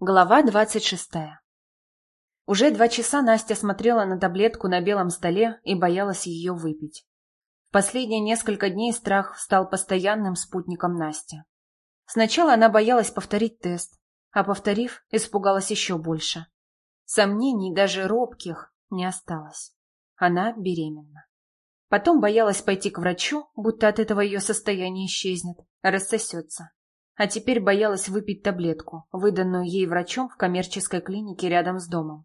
Глава двадцать шестая. Уже два часа Настя смотрела на таблетку на белом столе и боялась ее выпить. В последние несколько дней страх стал постоянным спутником Насти. Сначала она боялась повторить тест, а повторив, испугалась еще больше. Сомнений, даже робких, не осталось. Она беременна. Потом боялась пойти к врачу, будто от этого ее состояние исчезнет, рассосется а теперь боялась выпить таблетку, выданную ей врачом в коммерческой клинике рядом с домом.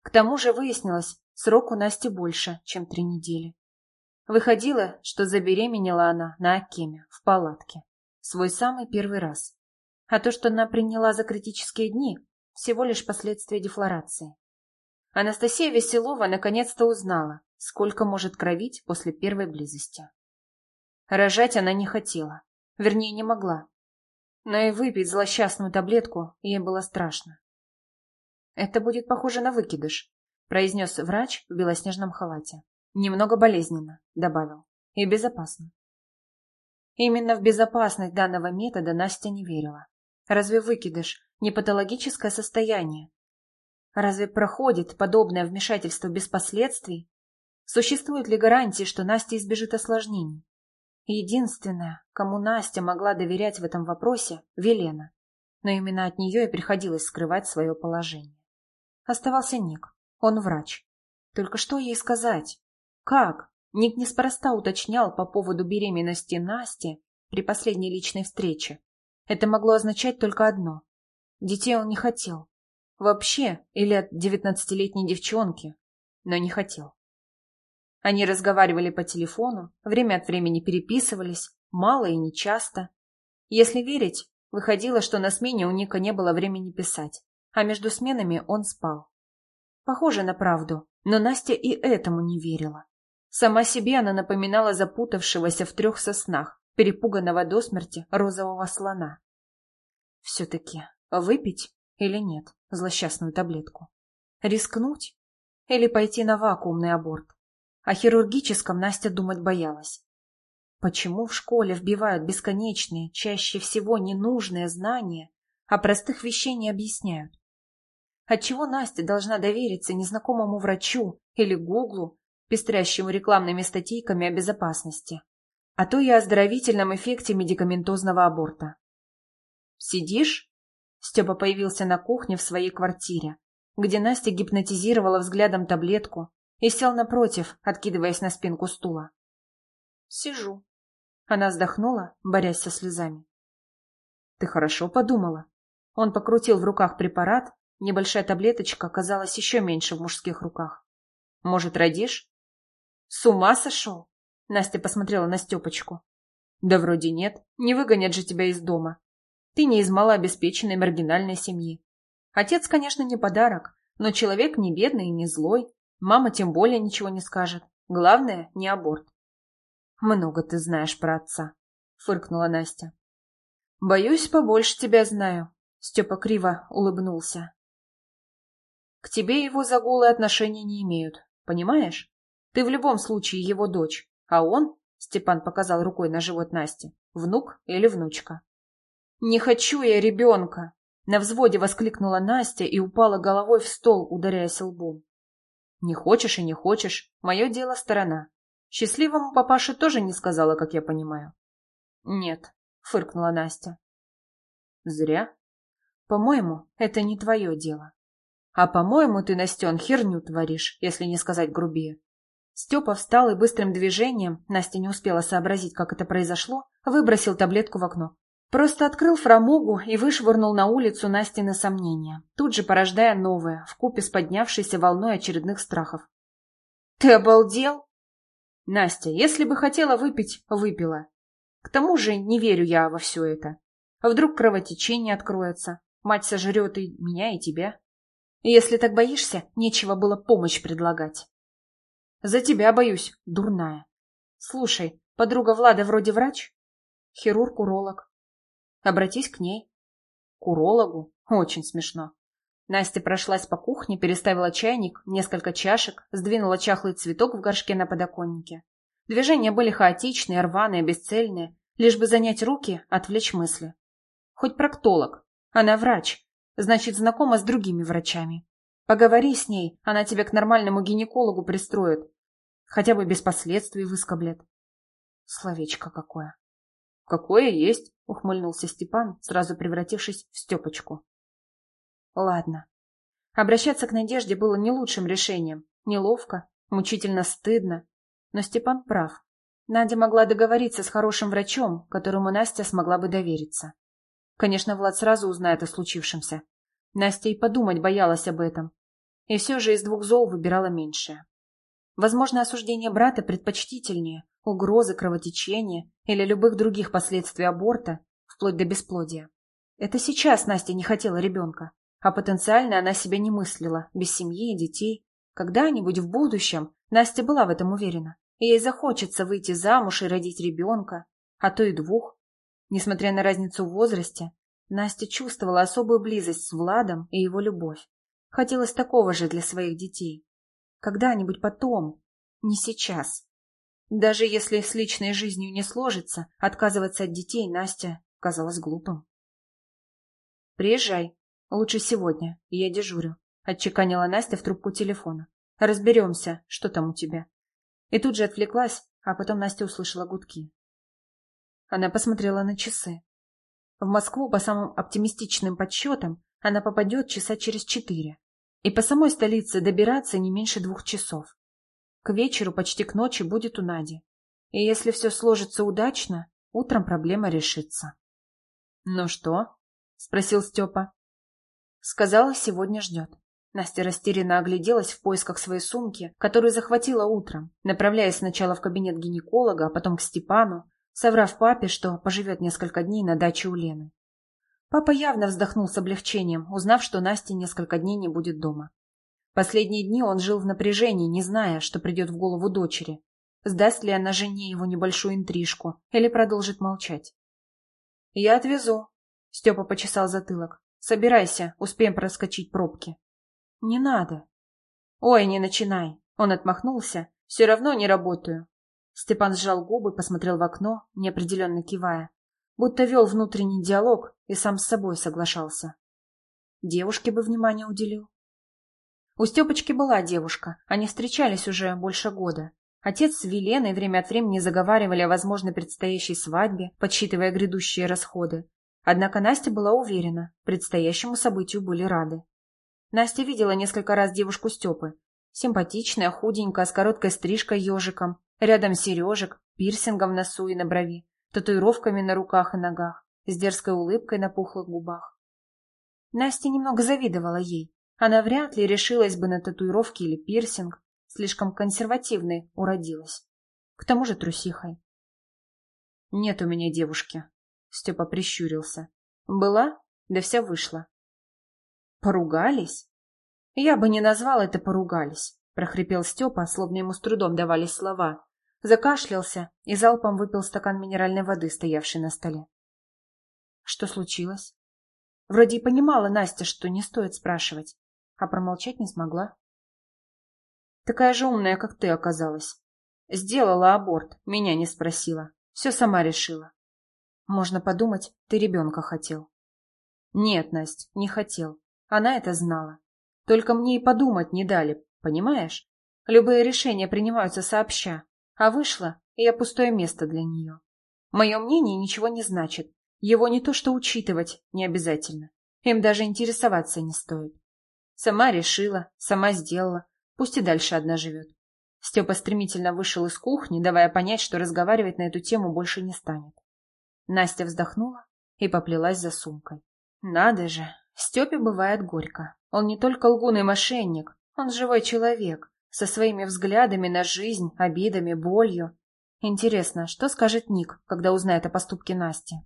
К тому же выяснилось, срок у Насти больше, чем три недели. Выходило, что забеременела она на Акеме, в палатке. Свой самый первый раз. А то, что она приняла за критические дни, всего лишь последствия дефлорации. Анастасия Веселова наконец-то узнала, сколько может кровить после первой близости. Рожать она не хотела. Вернее, не могла но и выпить злосчастную таблетку ей было страшно. «Это будет похоже на выкидыш», — произнес врач в белоснежном халате. «Немного болезненно», — добавил, — «и безопасно». Именно в безопасность данного метода Настя не верила. Разве выкидыш не патологическое состояние? Разве проходит подобное вмешательство без последствий? Существует ли гарантии, что Настя избежит осложнений? Единственная, кому Настя могла доверять в этом вопросе, Велена. Но именно от нее и приходилось скрывать свое положение. Оставался Ник. Он врач. Только что ей сказать? Как? Ник неспроста уточнял по поводу беременности Насти при последней личной встрече. Это могло означать только одно. Детей он не хотел. Вообще, или от девятнадцатилетней девчонки, но не хотел. Они разговаривали по телефону, время от времени переписывались, мало и нечасто. Если верить, выходило, что на смене у Ника не было времени писать, а между сменами он спал. Похоже на правду, но Настя и этому не верила. Сама себе она напоминала запутавшегося в трех соснах, перепуганного до смерти розового слона. Все-таки выпить или нет злосчастную таблетку? Рискнуть? Или пойти на вакуумный аборт? О хирургическом Настя думать боялась. Почему в школе вбивают бесконечные, чаще всего ненужные знания, а простых вещей не объясняют? Отчего Настя должна довериться незнакомому врачу или Гуглу, пестрящему рекламными статейками о безопасности, а то и о оздоровительном эффекте медикаментозного аборта? «Сидишь?» Степа появился на кухне в своей квартире, где Настя гипнотизировала взглядом таблетку, и сел напротив, откидываясь на спинку стула. «Сижу». Она вздохнула, борясь со слезами. «Ты хорошо подумала». Он покрутил в руках препарат, небольшая таблеточка оказалась еще меньше в мужских руках. «Может, родишь?» «С ума сошел?» Настя посмотрела на Степочку. «Да вроде нет, не выгонят же тебя из дома. Ты не из малообеспеченной маргинальной семьи. Отец, конечно, не подарок, но человек не бедный и не злой, Мама тем более ничего не скажет. Главное, не аборт. Много ты знаешь про отца, фыркнула Настя. Боюсь, побольше тебя знаю. Степа криво улыбнулся. К тебе его загулы отношения не имеют, понимаешь? Ты в любом случае его дочь, а он, Степан показал рукой на живот Насти, внук или внучка. Не хочу я ребенка! На взводе воскликнула Настя и упала головой в стол, ударяясь лбом. Не хочешь и не хочешь, мое дело сторона. Счастливому папаше тоже не сказала, как я понимаю. Нет, фыркнула Настя. Зря. По-моему, это не твое дело. А по-моему, ты, Настен, херню творишь, если не сказать грубее. Степа встал и быстрым движением, Настя не успела сообразить, как это произошло, выбросил таблетку в окно. Просто открыл фрамугу и вышвырнул на улицу Настины сомнения, тут же порождая новое, вкупе с поднявшейся волной очередных страхов. «Ты обалдел?» «Настя, если бы хотела выпить, выпила. К тому же не верю я во все это. А вдруг кровотечение откроется, мать сожрет и меня, и тебя? Если так боишься, нечего было помощь предлагать». «За тебя боюсь, дурная. Слушай, подруга Влада вроде врач?» «Хирург-уролог. Обратись к ней. К урологу? Очень смешно. Настя прошлась по кухне, переставила чайник, несколько чашек, сдвинула чахлый цветок в горшке на подоконнике. Движения были хаотичные, рваные, бесцельные, лишь бы занять руки, отвлечь мысли. Хоть проктолог. Она врач. Значит, знакома с другими врачами. Поговори с ней, она тебя к нормальному гинекологу пристроит. Хотя бы без последствий выскоблет. Словечко какое. Какое есть, ухмыльнулся Степан, сразу превратившись в Степочку. Ладно. Обращаться к Надежде было не лучшим решением. Неловко, мучительно стыдно. Но Степан прав. Надя могла договориться с хорошим врачом, которому Настя смогла бы довериться. Конечно, Влад сразу узнает о случившемся. Настя и подумать боялась об этом. И все же из двух зол выбирала меньшее. Возможно, осуждение брата предпочтительнее угрозы кровотечения или любых других последствий аборта, вплоть до бесплодия. Это сейчас Настя не хотела ребенка, а потенциально она себя не мыслила, без семьи и детей. Когда-нибудь в будущем Настя была в этом уверена. Ей захочется выйти замуж и родить ребенка, а то и двух. Несмотря на разницу в возрасте, Настя чувствовала особую близость с Владом и его любовь. Хотелось такого же для своих детей. Когда-нибудь потом, не сейчас. Даже если с личной жизнью не сложится, отказываться от детей Настя казалось глупым. «Приезжай. Лучше сегодня. Я дежурю», — отчеканила Настя в трубку телефона. «Разберемся, что там у тебя». И тут же отвлеклась, а потом Настя услышала гудки. Она посмотрела на часы. В Москву, по самым оптимистичным подсчетам, она попадет часа через четыре. И по самой столице добираться не меньше двух часов. К вечеру, почти к ночи, будет у Нади. И если все сложится удачно, утром проблема решится. «Ну что?» — спросил Степа. Сказала, сегодня ждет. Настя растерянно огляделась в поисках своей сумки, которую захватила утром, направляясь сначала в кабинет гинеколога, а потом к Степану, соврав папе, что поживет несколько дней на даче у Лены. Папа явно вздохнул с облегчением, узнав, что Настя несколько дней не будет дома. Последние дни он жил в напряжении, не зная, что придет в голову дочери. Сдаст ли она жене его небольшую интрижку или продолжит молчать? «Я отвезу», — Степа почесал затылок. «Собирайся, успеем проскочить пробки». «Не надо». «Ой, не начинай». Он отмахнулся. «Все равно не работаю». Степан сжал губы, посмотрел в окно, неопределенно кивая. Будто вел внутренний диалог и сам с собой соглашался. Девушке бы внимание уделил. У Степочки была девушка, они встречались уже больше года. Отец с Веленой время от времени заговаривали о возможной предстоящей свадьбе, подсчитывая грядущие расходы. Однако Настя была уверена, предстоящему событию были рады. Настя видела несколько раз девушку Степы. Симпатичная, худенькая, с короткой стрижкой ежиком, рядом сережек, пирсингом в носу и на брови, татуировками на руках и ногах, с дерзкой улыбкой на пухлых губах. Настя немного завидовала ей, она вряд ли решилась бы на татуировки или пирсинг, слишком консервативной уродилась. К тому же трусихой. «Нет у меня девушки», — Степа прищурился. «Была? Да вся вышла». «Поругались?» «Я бы не назвал это «поругались», — прохрипел Степа, словно ему с трудом давались слова. Закашлялся и залпом выпил стакан минеральной воды, стоявший на столе. Что случилось? Вроде и понимала Настя, что не стоит спрашивать а промолчать не смогла. Такая же умная, как ты оказалась. Сделала аборт, меня не спросила. Все сама решила. Можно подумать, ты ребенка хотел. Нет, Настя, не хотел. Она это знала. Только мне и подумать не дали, понимаешь? Любые решения принимаются сообща, а вышло, и я пустое место для нее. Мое мнение ничего не значит. Его не то что учитывать не обязательно. Им даже интересоваться не стоит. Сама решила, сама сделала. Пусть и дальше одна живет. Степа стремительно вышел из кухни, давая понять, что разговаривать на эту тему больше не станет. Настя вздохнула и поплелась за сумкой. Надо же, Степе бывает горько. Он не только лгун и мошенник, он живой человек, со своими взглядами на жизнь, обидами, болью. Интересно, что скажет Ник, когда узнает о поступке Насти?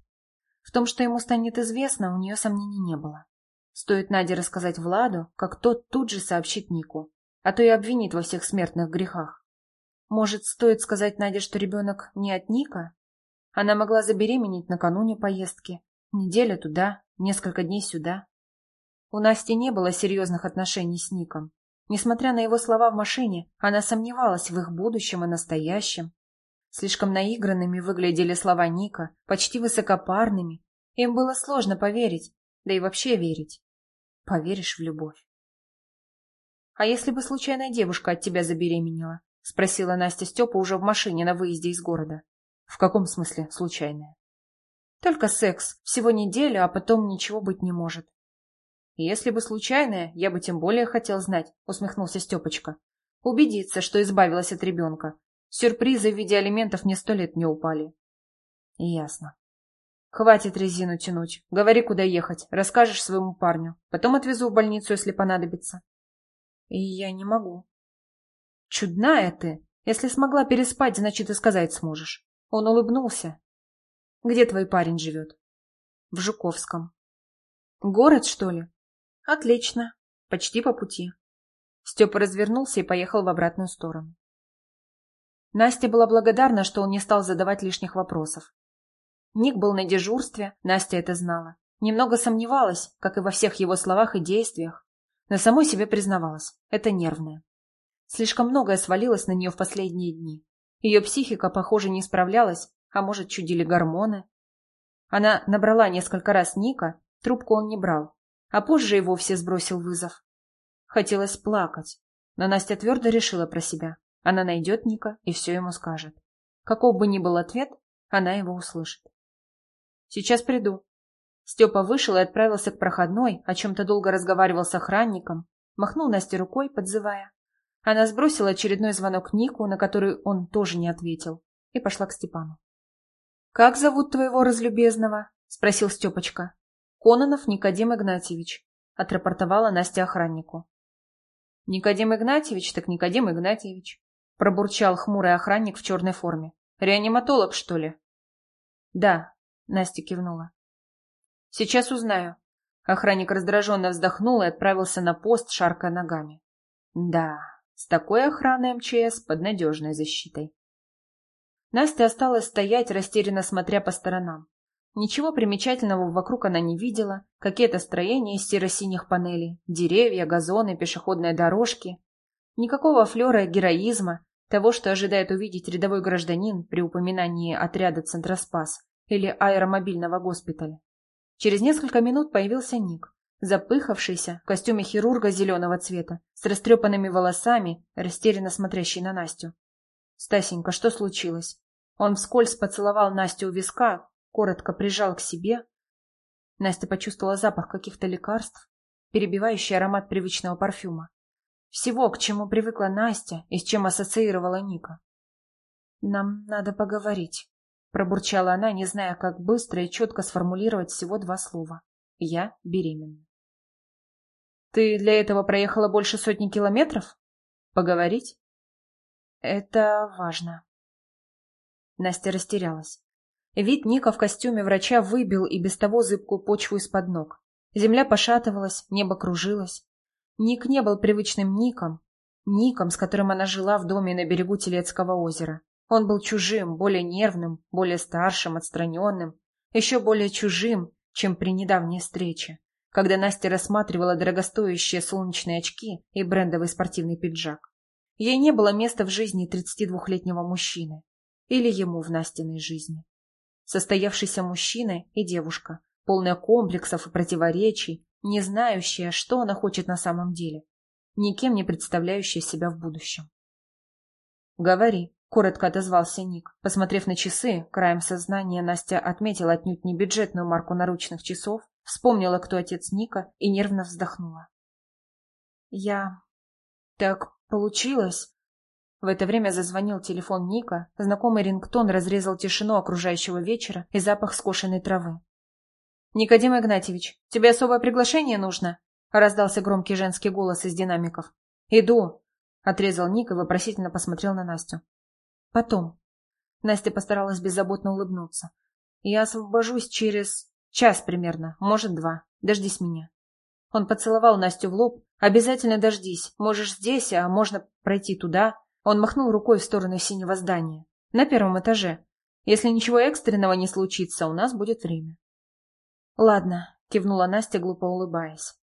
В том, что ему станет известно, у нее сомнений не было. Стоит Наде рассказать Владу, как тот тут же сообщит Нику, а то и обвинит во всех смертных грехах. Может, стоит сказать Наде, что ребенок не от Ника? Она могла забеременеть накануне поездки. Неделя туда, несколько дней сюда. У Насти не было серьезных отношений с Ником. Несмотря на его слова в машине, она сомневалась в их будущем и настоящем. Слишком наигранными выглядели слова Ника, почти высокопарными. Им было сложно поверить, да и вообще верить. Поверишь в любовь. «А если бы случайная девушка от тебя забеременела?» — спросила Настя Степа уже в машине на выезде из города. «В каком смысле случайная?» «Только секс. Всего неделю, а потом ничего быть не может». «Если бы случайная, я бы тем более хотел знать», — усмехнулся Степочка. «Убедиться, что избавилась от ребенка. Сюрпризы в виде алиментов мне сто лет не упали». «Ясно. Хватит резину тянуть. Говори, куда ехать. Расскажешь своему парню. Потом отвезу в больницу, если понадобится». И я не могу. Чудная ты. Если смогла переспать, значит и сказать сможешь. Он улыбнулся. Где твой парень живет? В Жуковском. Город, что ли? Отлично. Почти по пути. Степа развернулся и поехал в обратную сторону. Настя была благодарна, что он не стал задавать лишних вопросов. Ник был на дежурстве, Настя это знала. Немного сомневалась, как и во всех его словах и действиях. Но самой себе признавалась, это нервное. Слишком многое свалилось на нее в последние дни. Ее психика, похоже, не справлялась, а может, чудили гормоны. Она набрала несколько раз Ника, трубку он не брал, а позже и вовсе сбросил вызов. Хотелось плакать, но Настя твердо решила про себя. Она найдет Ника и все ему скажет. Каков бы ни был ответ, она его услышит. «Сейчас приду», Степа вышел и отправился к проходной, о чем-то долго разговаривал с охранником, махнул Насте рукой, подзывая. Она сбросила очередной звонок Нику, на который он тоже не ответил, и пошла к Степану. — Как зовут твоего разлюбезного? — спросил Степочка. — Кононов Никодим Игнатьевич, — отрапортовала Настя охраннику. — Никодим Игнатьевич, так Никодим Игнатьевич, — пробурчал хмурый охранник в черной форме. — Реаниматолог, что ли? — Да, — Настя кивнула. Сейчас узнаю. Охранник раздраженно вздохнул и отправился на пост, шаркая ногами. Да, с такой охраной МЧС под надежной защитой. Настя осталась стоять, растерянно смотря по сторонам. Ничего примечательного вокруг она не видела, какие-то строения из серо-синих панелей, деревья, газоны, пешеходные дорожки. Никакого флера героизма, того, что ожидает увидеть рядовой гражданин при упоминании отряда Центроспас или аэромобильного госпиталя. Через несколько минут появился Ник, запыхавшийся, в костюме хирурга зеленого цвета, с растрепанными волосами, растерянно смотрящий на Настю. «Стасенька, что случилось?» Он вскользь поцеловал Настю у виска, коротко прижал к себе. Настя почувствовала запах каких-то лекарств, перебивающий аромат привычного парфюма. Всего, к чему привыкла Настя и с чем ассоциировала Ника. «Нам надо поговорить», Пробурчала она, не зная, как быстро и четко сформулировать всего два слова. «Я беременна». «Ты для этого проехала больше сотни километров? Поговорить?» «Это важно». Настя растерялась. Вид Ника в костюме врача выбил и без того зыбкую почву из-под ног. Земля пошатывалась, небо кружилось. Ник не был привычным Ником, Ником, с которым она жила в доме на берегу Телецкого озера. Он был чужим, более нервным, более старшим, отстраненным, еще более чужим, чем при недавней встрече, когда Настя рассматривала дорогостоящие солнечные очки и брендовый спортивный пиджак. Ей не было места в жизни 32-летнего мужчины. Или ему в Настиной жизни. Состоявшийся мужчина и девушка, полная комплексов и противоречий, не знающая, что она хочет на самом деле, никем не представляющая себя в будущем. «Говори», Коротко отозвался Ник. Посмотрев на часы, краем сознания Настя отметила отнюдь не бюджетную марку наручных часов, вспомнила, кто отец Ника, и нервно вздохнула. «Я... так получилось...» В это время зазвонил телефон Ника, знакомый рингтон разрезал тишину окружающего вечера и запах скошенной травы. «Никодим Игнатьевич, тебе особое приглашение нужно?» — раздался громкий женский голос из динамиков. «Иду!» — отрезал Ник и вопросительно посмотрел на Настю. Потом. Настя постаралась беззаботно улыбнуться. Я освобожусь через час примерно, может, два. Дождись меня. Он поцеловал Настю в лоб. Обязательно дождись. Можешь здесь, а можно пройти туда. Он махнул рукой в сторону синего здания. На первом этаже. Если ничего экстренного не случится, у нас будет время. Ладно, кивнула Настя, глупо улыбаясь.